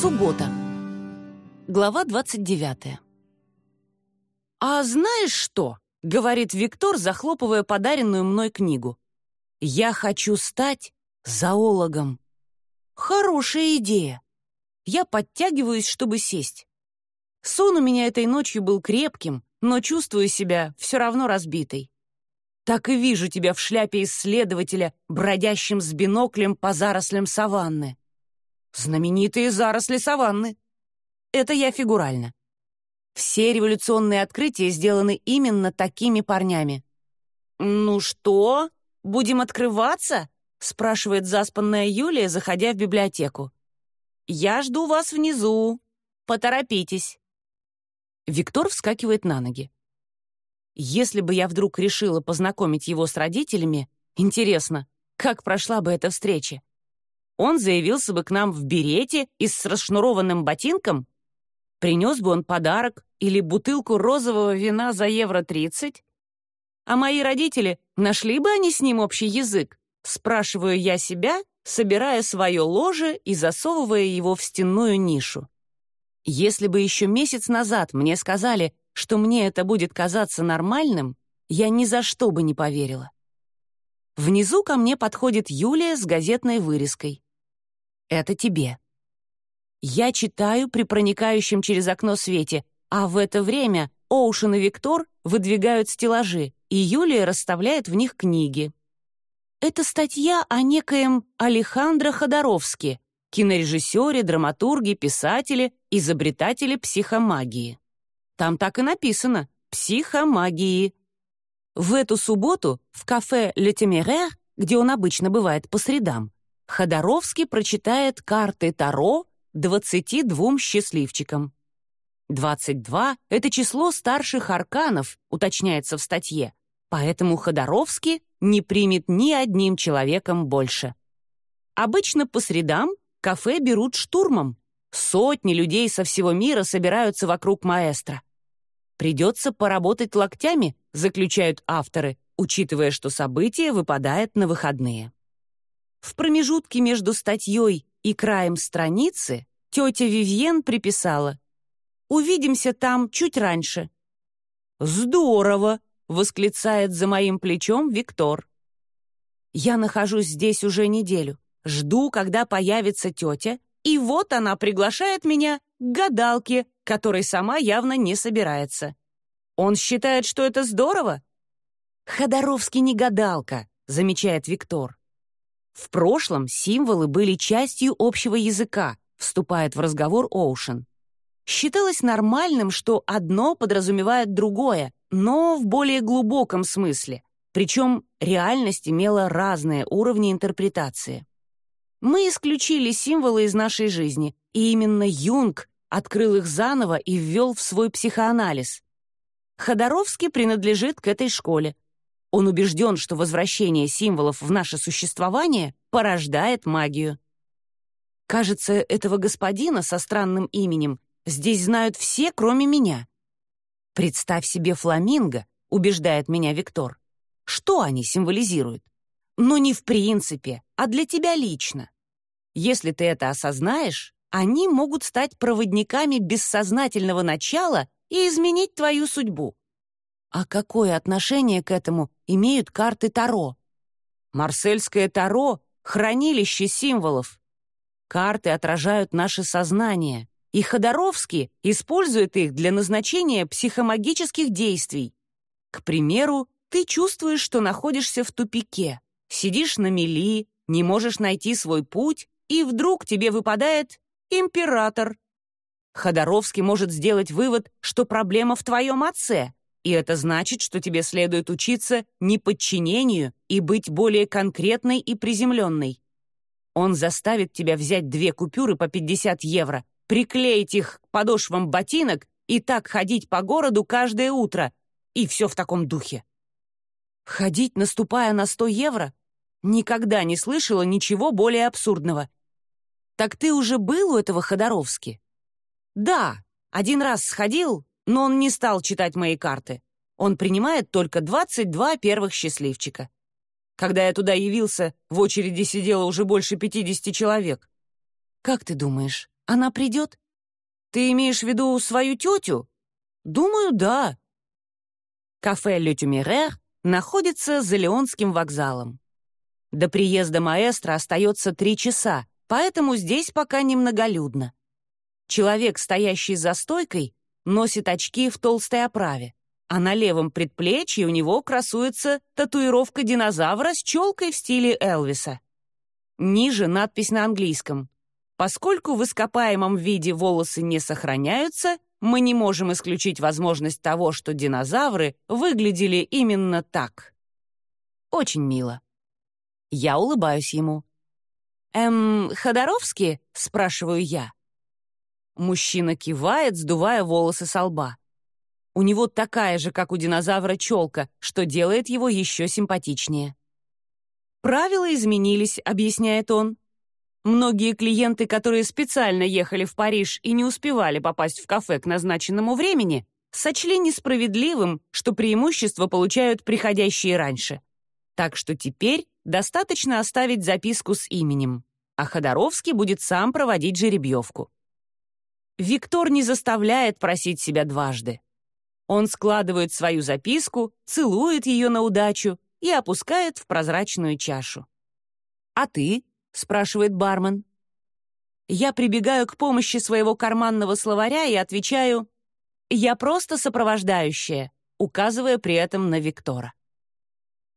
Суббота. Глава 29. «А знаешь что?» — говорит Виктор, захлопывая подаренную мной книгу. «Я хочу стать зоологом». Хорошая идея. Я подтягиваюсь, чтобы сесть. Сон у меня этой ночью был крепким, но чувствую себя все равно разбитой. Так и вижу тебя в шляпе исследователя, бродящим с биноклем по зарослям саванны. Знаменитые заросли саванны. Это я фигурально. Все революционные открытия сделаны именно такими парнями. «Ну что, будем открываться?» — спрашивает заспанная Юлия, заходя в библиотеку. «Я жду вас внизу. Поторопитесь». Виктор вскакивает на ноги. Если бы я вдруг решила познакомить его с родителями, интересно, как прошла бы эта встреча? Он заявился бы к нам в берете и с расшнурованным ботинком? Принес бы он подарок или бутылку розового вина за евро 30? А мои родители, нашли бы они с ним общий язык? Спрашиваю я себя, собирая свое ложе и засовывая его в стенную нишу. Если бы еще месяц назад мне сказали, что мне это будет казаться нормальным, я ни за что бы не поверила. Внизу ко мне подходит Юлия с газетной вырезкой. «Это тебе». Я читаю при проникающем через окно свете, а в это время Оушен и Виктор выдвигают стеллажи, и Юлия расставляет в них книги. Это статья о некоем Алехандро Ходоровске, кинорежиссере, драматурге, писателе, изобретателе психомагии. Там так и написано «психомагии». В эту субботу в кафе «Le Téméraire», где он обычно бывает по средам, Ходоровский прочитает карты Таро 22 счастливчикам. 22 — это число старших арканов, уточняется в статье, поэтому Ходоровский не примет ни одним человеком больше. Обычно по средам кафе берут штурмом. Сотни людей со всего мира собираются вокруг маэстро. Придется поработать локтями, заключают авторы, учитывая, что событие выпадает на выходные. В промежутке между статьей и краем страницы тетя Вивьен приписала «Увидимся там чуть раньше». «Здорово!» — восклицает за моим плечом Виктор. Я нахожусь здесь уже неделю, жду, когда появится тетя, и вот она приглашает меня к гадалке, которой сама явно не собирается. Он считает, что это здорово? Ходоровский не гадалка, замечает Виктор. В прошлом символы были частью общего языка, вступает в разговор Оушен. Считалось нормальным, что одно подразумевает другое, но в более глубоком смысле, причем реальность имела разные уровни интерпретации. Мы исключили символы из нашей жизни, и именно Юнг открыл их заново и ввел в свой психоанализ. Ходоровский принадлежит к этой школе. Он убежден, что возвращение символов в наше существование порождает магию. Кажется, этого господина со странным именем здесь знают все, кроме меня. «Представь себе фламинго», — убеждает меня Виктор. Что они символизируют? Но не в принципе, а для тебя лично. Если ты это осознаешь, они могут стать проводниками бессознательного начала и изменить твою судьбу. А какое отношение к этому имеют карты Таро? Марсельское Таро — хранилище символов. Карты отражают наше сознание, и Ходоровский использует их для назначения психомагических действий. К примеру, ты чувствуешь, что находишься в тупике, сидишь на мели, не можешь найти свой путь, и вдруг тебе выпадает император. Ходоровский может сделать вывод, что проблема в твоем отце, и это значит, что тебе следует учиться неподчинению и быть более конкретной и приземленной. Он заставит тебя взять две купюры по 50 евро, приклеить их к подошвам ботинок и так ходить по городу каждое утро. И все в таком духе. Ходить, наступая на 100 евро? Никогда не слышала ничего более абсурдного. «Так ты уже был у этого Ходоровски?» «Да, один раз сходил, но он не стал читать мои карты. Он принимает только 22 первых счастливчика. Когда я туда явился, в очереди сидело уже больше 50 человек. Как ты думаешь, Она придет? Ты имеешь в виду свою тетю? Думаю, да. Кафе «Ле Тюмерер» находится за Леонским вокзалом. До приезда маэстро остается три часа, поэтому здесь пока немноголюдно. Человек, стоящий за стойкой, носит очки в толстой оправе, а на левом предплечье у него красуется татуировка динозавра с челкой в стиле Элвиса. Ниже надпись на английском. Поскольку в ископаемом виде волосы не сохраняются, мы не можем исключить возможность того, что динозавры выглядели именно так. Очень мило. Я улыбаюсь ему. «Эм, Ходоровский?» — спрашиваю я. Мужчина кивает, сдувая волосы со лба. У него такая же, как у динозавра, челка, что делает его еще симпатичнее. «Правила изменились», — объясняет он. Многие клиенты, которые специально ехали в Париж и не успевали попасть в кафе к назначенному времени, сочли несправедливым, что преимущество получают приходящие раньше. Так что теперь достаточно оставить записку с именем, а Ходоровский будет сам проводить жеребьевку. Виктор не заставляет просить себя дважды. Он складывает свою записку, целует ее на удачу и опускает в прозрачную чашу. «А ты?» — спрашивает бармен. Я прибегаю к помощи своего карманного словаря и отвечаю «Я просто сопровождающая», указывая при этом на Виктора.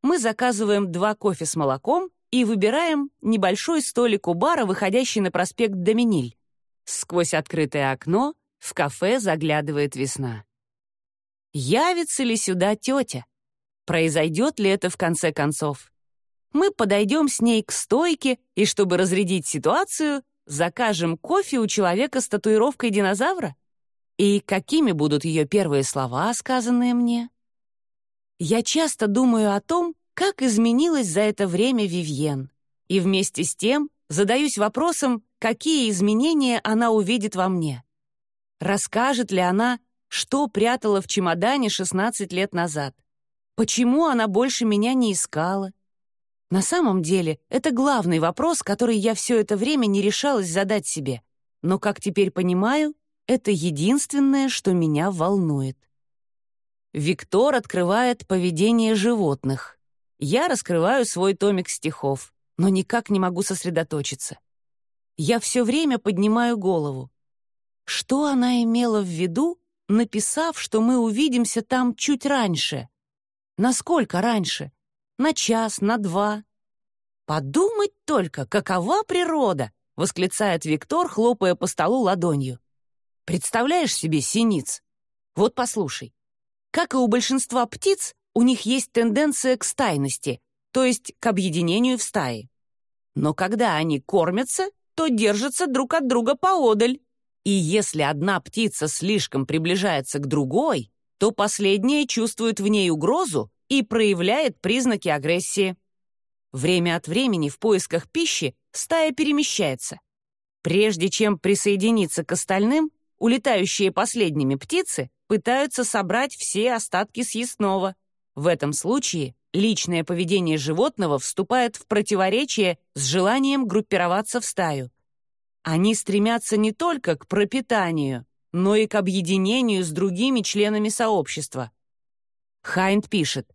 Мы заказываем два кофе с молоком и выбираем небольшой столик у бара, выходящий на проспект Доминиль. Сквозь открытое окно в кафе заглядывает весна. Явится ли сюда тетя? Произойдет ли это в конце концов? Мы подойдем с ней к стойке и, чтобы разрядить ситуацию, закажем кофе у человека с татуировкой динозавра? И какими будут ее первые слова, сказанные мне? Я часто думаю о том, как изменилась за это время Вивьен, и вместе с тем задаюсь вопросом, какие изменения она увидит во мне. Расскажет ли она, что прятала в чемодане 16 лет назад? Почему она больше меня не искала? На самом деле, это главный вопрос, который я все это время не решалась задать себе. Но, как теперь понимаю, это единственное, что меня волнует. Виктор открывает поведение животных. Я раскрываю свой томик стихов, но никак не могу сосредоточиться. Я все время поднимаю голову. Что она имела в виду, написав, что мы увидимся там чуть раньше? Насколько раньше? На час, на два? Подумать только, какова природа! восклицает Виктор, хлопая по столу ладонью. Представляешь себе синиц? Вот послушай. Как и у большинства птиц, у них есть тенденция к стайности, то есть к объединению в стаи. Но когда они кормятся, то держатся друг от друга поодаль. И если одна птица слишком приближается к другой, то последняя чувствует в ней угрозу и проявляет признаки агрессии. Время от времени в поисках пищи стая перемещается. Прежде чем присоединиться к остальным, улетающие последними птицы пытаются собрать все остатки съестного. В этом случае личное поведение животного вступает в противоречие с желанием группироваться в стаю. Они стремятся не только к пропитанию, но и к объединению с другими членами сообщества. Хайнд пишет,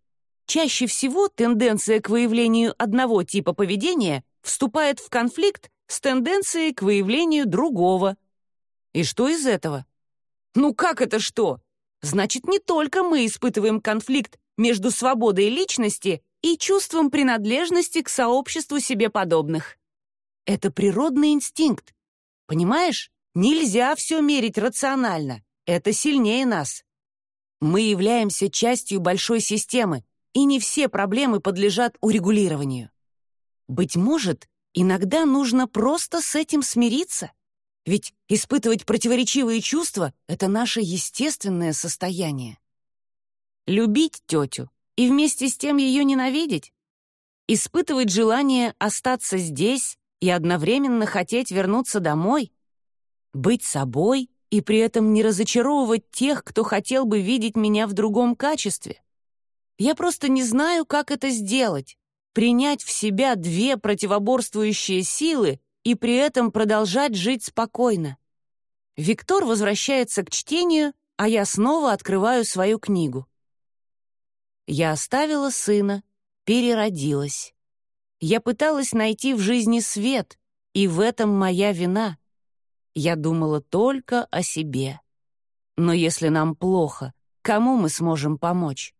чаще всего тенденция к выявлению одного типа поведения вступает в конфликт с тенденцией к выявлению другого. И что из этого? Ну как это что? Значит, не только мы испытываем конфликт между свободой личности и чувством принадлежности к сообществу себе подобных. Это природный инстинкт. Понимаешь, нельзя все мерить рационально. Это сильнее нас. Мы являемся частью большой системы, и не все проблемы подлежат урегулированию. Быть может, иногда нужно просто с этим смириться. Ведь испытывать противоречивые чувства — это наше естественное состояние. Любить тетю и вместе с тем ее ненавидеть? Испытывать желание остаться здесь и одновременно хотеть вернуться домой? Быть собой и при этом не разочаровывать тех, кто хотел бы видеть меня в другом качестве? Я просто не знаю, как это сделать. Принять в себя две противоборствующие силы и при этом продолжать жить спокойно. Виктор возвращается к чтению, а я снова открываю свою книгу. Я оставила сына, переродилась. Я пыталась найти в жизни свет, и в этом моя вина. Я думала только о себе. Но если нам плохо, кому мы сможем помочь?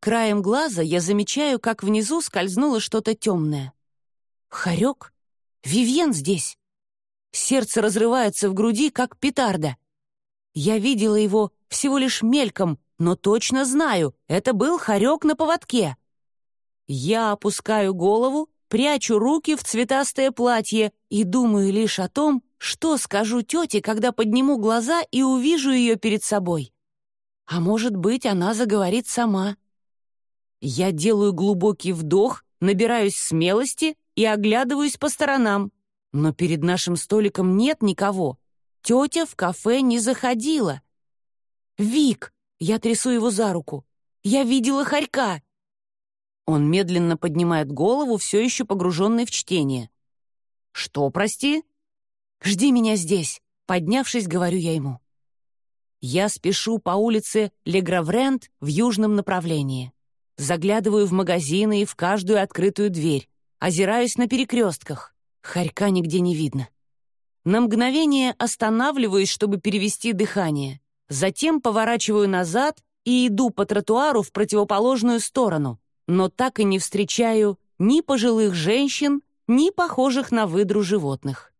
Краем глаза я замечаю, как внизу скользнуло что-то темное. Хорек? Вивьен здесь. Сердце разрывается в груди, как петарда. Я видела его всего лишь мельком, но точно знаю, это был хорек на поводке. Я опускаю голову, прячу руки в цветастое платье и думаю лишь о том, что скажу тете, когда подниму глаза и увижу ее перед собой. А может быть, она заговорит сама. Я делаю глубокий вдох, набираюсь смелости и оглядываюсь по сторонам. Но перед нашим столиком нет никого. Тетя в кафе не заходила. «Вик!» — я трясу его за руку. «Я видела хорька!» Он медленно поднимает голову, все еще погруженный в чтение. «Что, прости?» «Жди меня здесь!» — поднявшись, говорю я ему. Я спешу по улице Леграврент в южном направлении. Заглядываю в магазины и в каждую открытую дверь. Озираюсь на перекрестках. Харька нигде не видно. На мгновение останавливаюсь, чтобы перевести дыхание. Затем поворачиваю назад и иду по тротуару в противоположную сторону, но так и не встречаю ни пожилых женщин, ни похожих на выдру животных.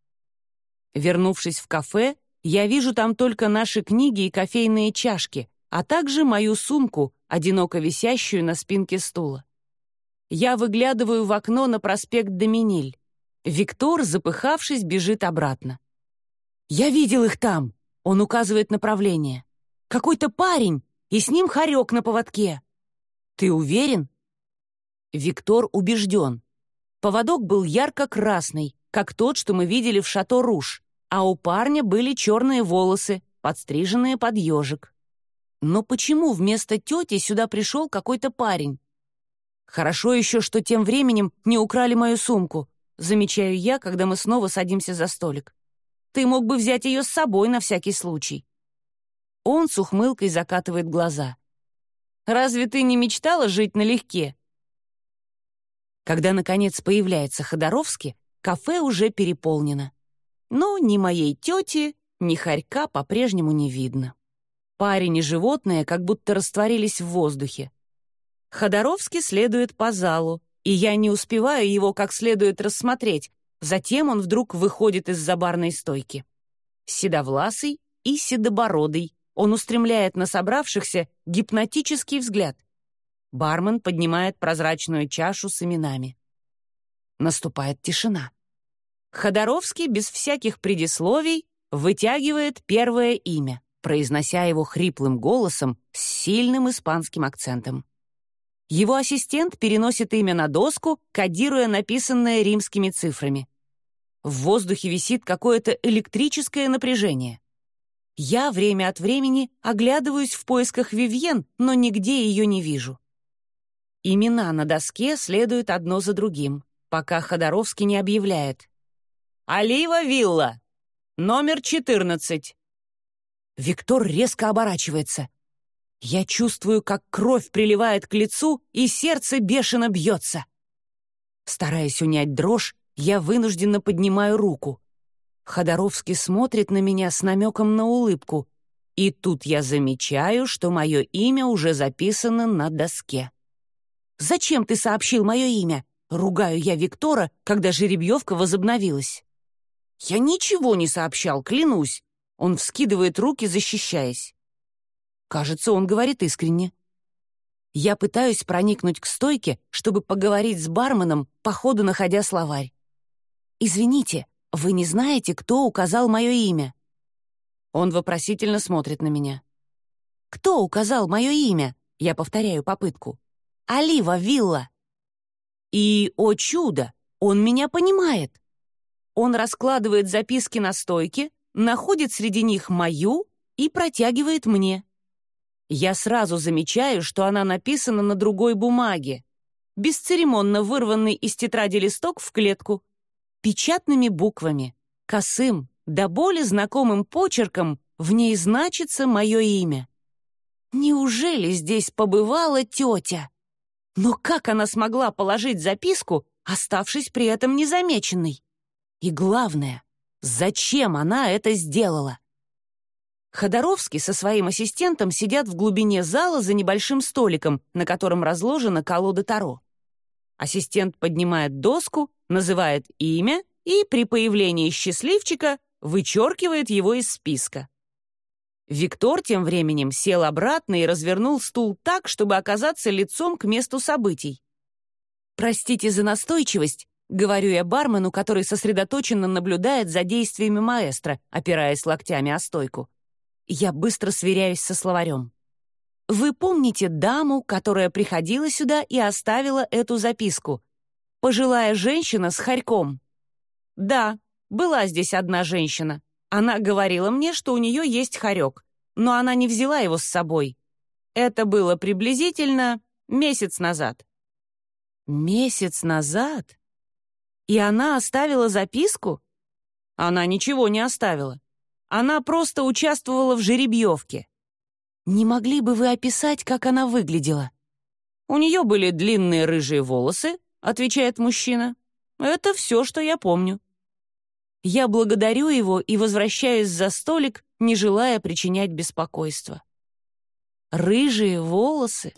Вернувшись в кафе, я вижу там только наши книги и кофейные чашки, а также мою сумку, одиноко висящую на спинке стула. Я выглядываю в окно на проспект Доминиль. Виктор, запыхавшись, бежит обратно. «Я видел их там!» — он указывает направление. «Какой-то парень, и с ним хорек на поводке!» «Ты уверен?» Виктор убежден. Поводок был ярко-красный, как тот, что мы видели в шато Руш, а у парня были черные волосы, подстриженные под ежик. Но почему вместо тети сюда пришел какой-то парень? Хорошо еще, что тем временем не украли мою сумку. Замечаю я, когда мы снова садимся за столик. Ты мог бы взять ее с собой на всякий случай. Он с ухмылкой закатывает глаза. «Разве ты не мечтала жить налегке?» Когда, наконец, появляется Ходоровский, кафе уже переполнено. Но ни моей тети, ни хорька по-прежнему не видно. Парень и животное как будто растворились в воздухе. Ходоровский следует по залу, и я не успеваю его как следует рассмотреть. Затем он вдруг выходит из-за барной стойки. Седовласый и седобородый. Он устремляет на собравшихся гипнотический взгляд. Бармен поднимает прозрачную чашу с именами. Наступает тишина. Ходоровский без всяких предисловий вытягивает первое имя, произнося его хриплым голосом с сильным испанским акцентом. Его ассистент переносит имя на доску, кодируя написанное римскими цифрами. В воздухе висит какое-то электрическое напряжение. Я время от времени оглядываюсь в поисках Вивьен, но нигде ее не вижу. Имена на доске следуют одно за другим, пока Ходоровский не объявляет. «Олива Вилла! Номер 14!» Виктор резко оборачивается. Я чувствую, как кровь приливает к лицу, и сердце бешено бьется. Стараясь унять дрожь, я вынужденно поднимаю руку. Ходоровский смотрит на меня с намеком на улыбку, и тут я замечаю, что мое имя уже записано на доске. «Зачем ты сообщил мое имя?» — ругаю я Виктора, когда жеребьевка возобновилась. «Я ничего не сообщал, клянусь!» Он вскидывает руки, защищаясь. Кажется, он говорит искренне. Я пытаюсь проникнуть к стойке, чтобы поговорить с барменом, по ходу находя словарь. «Извините, вы не знаете, кто указал мое имя?» Он вопросительно смотрит на меня. «Кто указал мое имя?» Я повторяю попытку. «Олива Вилла». И, о чудо, он меня понимает. Он раскладывает записки на стойке, находит среди них мою и протягивает мне. Я сразу замечаю, что она написана на другой бумаге. Бесцеремонно вырванный из тетради листок в клетку. Печатными буквами. Косым, до боли знакомым почерком в ней значится мое имя. Неужели здесь побывала тетя? Но как она смогла положить записку, оставшись при этом незамеченной? И главное, зачем она это сделала? Ходоровский со своим ассистентом сидят в глубине зала за небольшим столиком, на котором разложена колода Таро. Ассистент поднимает доску, называет имя и при появлении счастливчика вычеркивает его из списка. Виктор тем временем сел обратно и развернул стул так, чтобы оказаться лицом к месту событий. «Простите за настойчивость», — говорю я бармену, который сосредоточенно наблюдает за действиями маэстро, опираясь локтями о стойку. Я быстро сверяюсь со словарем. «Вы помните даму, которая приходила сюда и оставила эту записку? Пожилая женщина с хорьком?» «Да, была здесь одна женщина. Она говорила мне, что у нее есть хорек, но она не взяла его с собой. Это было приблизительно месяц назад. Месяц назад? И она оставила записку? Она ничего не оставила. Она просто участвовала в жеребьевке. Не могли бы вы описать, как она выглядела? У нее были длинные рыжие волосы, отвечает мужчина. Это все, что я помню. Я благодарю его и возвращаюсь за столик, не желая причинять беспокойство. Рыжие волосы.